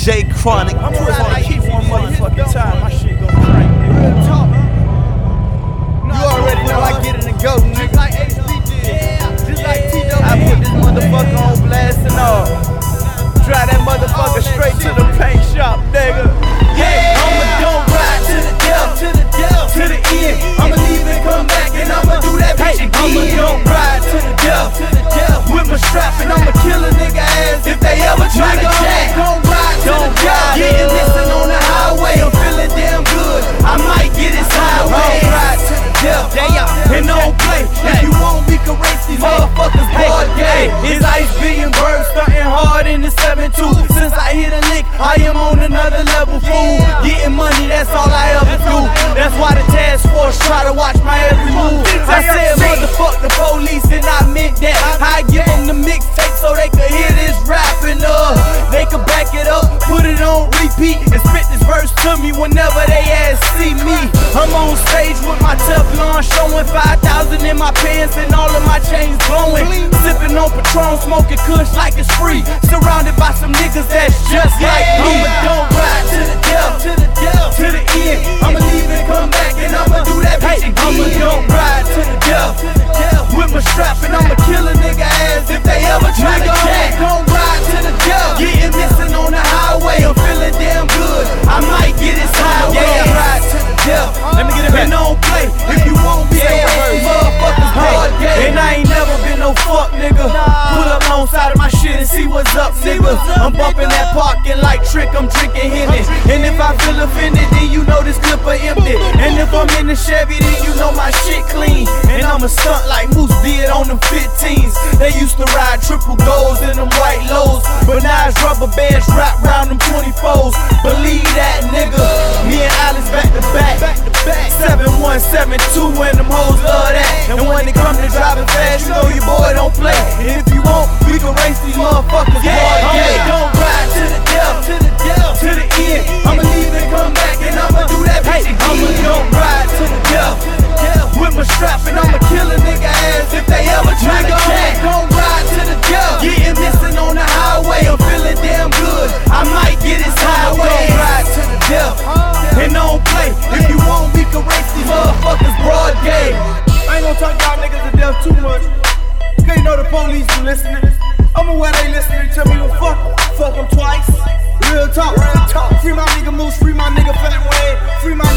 J Chronic. I'm gonna ride keep one motherfucking time. My shit gon' crank. Real talk. You already know I get in the go, nigga. Just Like Just like T-Dog. I put this motherfucker on blast and all. Drive that motherfucker straight to the paint shop, nigga. Yeah, I'ma don't ride to the death, to the death, to the end. I'ma leave and come back and I'ma do that bitch again. I'ma don't ride to the death, to the death. With my strap and I'ma kill a nigga ass if they ever try to day. It's Ice Billion Bird stunting hard in the 7-2. Since I hit a lick, I am on another level, fool. Getting money, that's all I ever do. That's why the task force try to watch my every move. I said, motherfuck the police, and I meant that. I give them the mixtape so they could hear this rapping up. They could back it up, put it on repeat, and spit this verse to me whenever they ass see me. I'm on stage with my Teflon, showing 5,000 in my pants and all of my chains glowing. Sipping on Patron, smoking kush like it's free. Surrounded I'm drinking Henny. And if I feel offended, then you know this clip are empty. And if I'm in the Chevy, then you know my shit clean. And I'm a stunt like Moose did on them 15s. They used to ride triple goals in them white lows. But now it's rubber bands wrapped round them 24s. Believe that, nigga. Me and Alex back to back. Back to back. 7172 and them hoes love that. And when it come to driving fast, you know your boy don't play. And if you want, we can race these do that bitch again. I'ma don't ride to the death, to. With my strap and I'ma kill a nigga ass if they ever try to jack. Don't ride to the death. Getting missing on the highway, I'm feeling damn good. I might get it sideways. Don't ride to the death. Uh, and don't play. If you want, we can race these motherfuckers broad game. I ain't gonna talk y'all niggas to death too much. Cause you know the police be listening. I'ma where they listening to me, well fuck 'em. Fuck 'em twice. Real talk, real talk. Free my nigga Moose, free my nigga Fat Wayne, free my